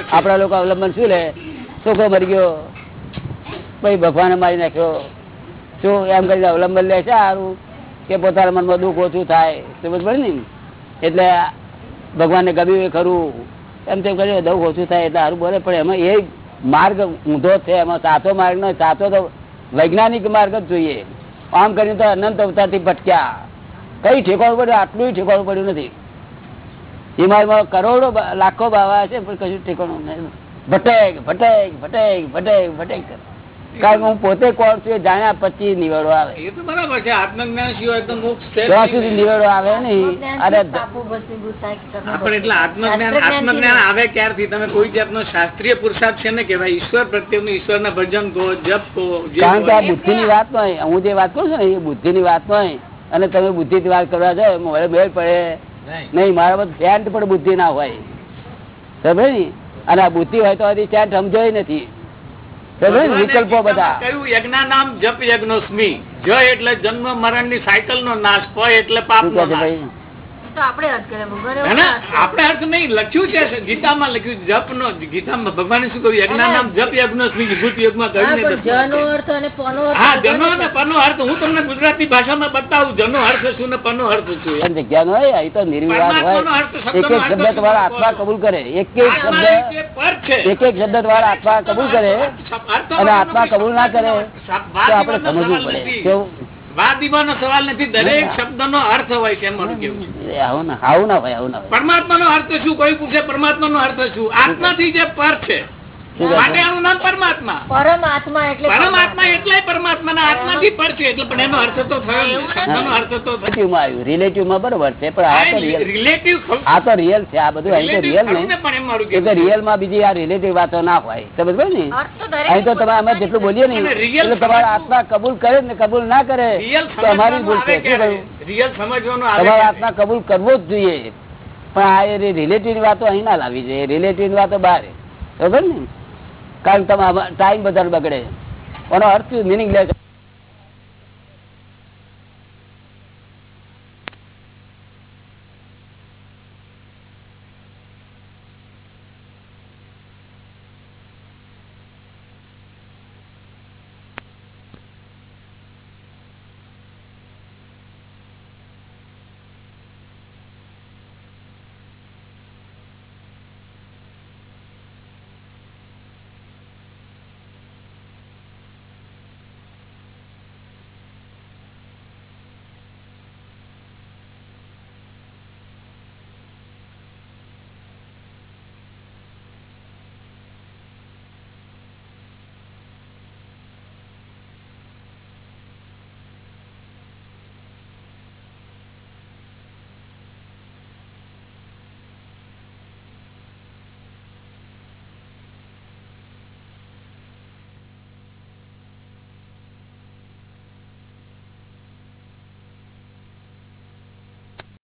આપણા લોકો અવલંબન શું લે? છોકરો મરી ગયો? પછી ભગવાને મારી નાખ્યો. શું એમ કરીને અવલંબન લે છે સારું કે પોતાના મનમાં દુઃખ ઓછું થાય. સમજ પડે ને? એટલે ભગવાનને ગમ્યું ખરું. એમ તેમ કરીને દુઃખ ઓછું થાય એટલે સારું બોલે. પણ એમાં એ માર્ગ ઊંધો છે, એમાં સાચો માર્ગ નો સાચો તો વૈજ્ઞાનિક માર્ગ જ જોઈએ. આમ કરીને તો અનંત અવતારથી ભટક્યા. કઈ ઠેકાણું પડ્યું? આટલું ઠેકાણું પડ્યું નથી. હિમાલયમાં કરોડો લાખો બાવા છે, પણ કશું ઠેકાણું ભટેક ભટેક ભટેક ભટેક ભટેક કારણ કે હું પોતે કોણ છું જાણ્યા પછી નિવેડો આવે. એ તો બરાબર છે આત્મજ્ઞાન સિવાય તો મોક્ષ છે જ ત્યાં નહીં. સુધી નિવેડો આવે નહીં અરે એટલે આત્મજ્ઞાન આત્મજ્ઞાન આવે ક્યારથી? તમે કોઈ જાતનો શાસ્ત્રીય પુરુષાર્થ છે ને કેવાય ઈશ્વર પ્રત્યેનું ઈશ્વરના ભજન કહો જપ કહો કારણ કે આ હોય. બુદ્ધિ ની વાત નહીં હું જે વાત કરું છું ને એ બુદ્ધિ ની વાત નહીં અને તમે બુદ્ધિ થી વાત કરવા જાઓ એમાં વળે મેળ પડે. નહીં. મારા બધું સેન્ટ પણ બુદ્ધિ ના હોય. સમજે ને? અને આ બુદ્ધિ હોય તો હજી સેન્ટ સમજાય નથી. વિકલ્પો બધા? કહ્યું યજ્ઞાનામ જપ યજ્ઞોસ્મી જ એટલે જન્મ મરણની સાયકલ નો નાશ પ એટલે પાપ નો નાશ. આપણે અર્થ નહીં લખ્યું છે ગીતામાં લખ્યું જપ નો ગીતામાં ભગવાને શું કહ્યું? યજ્ઞાનામ જપ યજ્ઞ વિભૂત યુગમાં કહ્યું પણ ને જનો અર્થ અને પનો અર્થ હા જનો અને પનો અર્થ હું તમને ગુજરાતી ભાષામાં બતાવું જનો અર્થ શું ને પનો અર્થ શું જગ્યા નો હોય અહીં તો નિર્વિવાદ હોય. એક એક શબ્દ તમારા આત્મા કબૂલ કરે. એક એક શબ્દ એક એક શબ્દ તમારા આત્મા કબૂલ કરે અને આત્મા કબૂલ ના કરે તો આપણે સમજવું પડે. કેવું? વાદ નો સવાલ નથી દરેક શબ્દનો અર્થ હોય છે મારું કેવું આવું ના આવું ના હોય આવું ના પરમાત્માનો અર્થ શું? કોઈ પૂછે પરમાત્માનો અર્થ શું? આત્માથી જે પર છે? માટે આનું નામ પરમાત્મા. પરમાત્મા એટલે પરમાત્મા એટલાય પરમાત્મા ના આત્માથી પર છે એટલે પણ એનો અર્થ તો થયો શબ્દનો અર્થ તો થયો. માં આવ્યું. રિલેટિવમાં બરોબર છે પણ આ તો રિલેટિવ આ તો રિયલ છે આ બધું અહીં તો રિયલ નહીં. ને પણ એમ મારું એ તો કહેવું. રિયલમાં બીજી આ રિલેટિવ વાતો ના હોય. સમજ પડી ને? અર્થ તો દરેક અહીં તો તમે અમે જેટલું બોલીએ ને એટલે તમારા આત્મા કબૂલ કરે ને કબૂલ ના કરે તો અમારી ભૂલ છે. શું કહ્યું? રિયલ સમજવાનું તમારા આત્મા કબૂલ કરવો જ જોઈએ. પણ આ રિલેટિવ વાતો અહીં ના લાવી જોઈએ. રિલેટિવ વાતો બહાર બરોબર ને? કારણ તમે ટાઈમ બધા બગડે એનો અર્થ મિનિંગ લે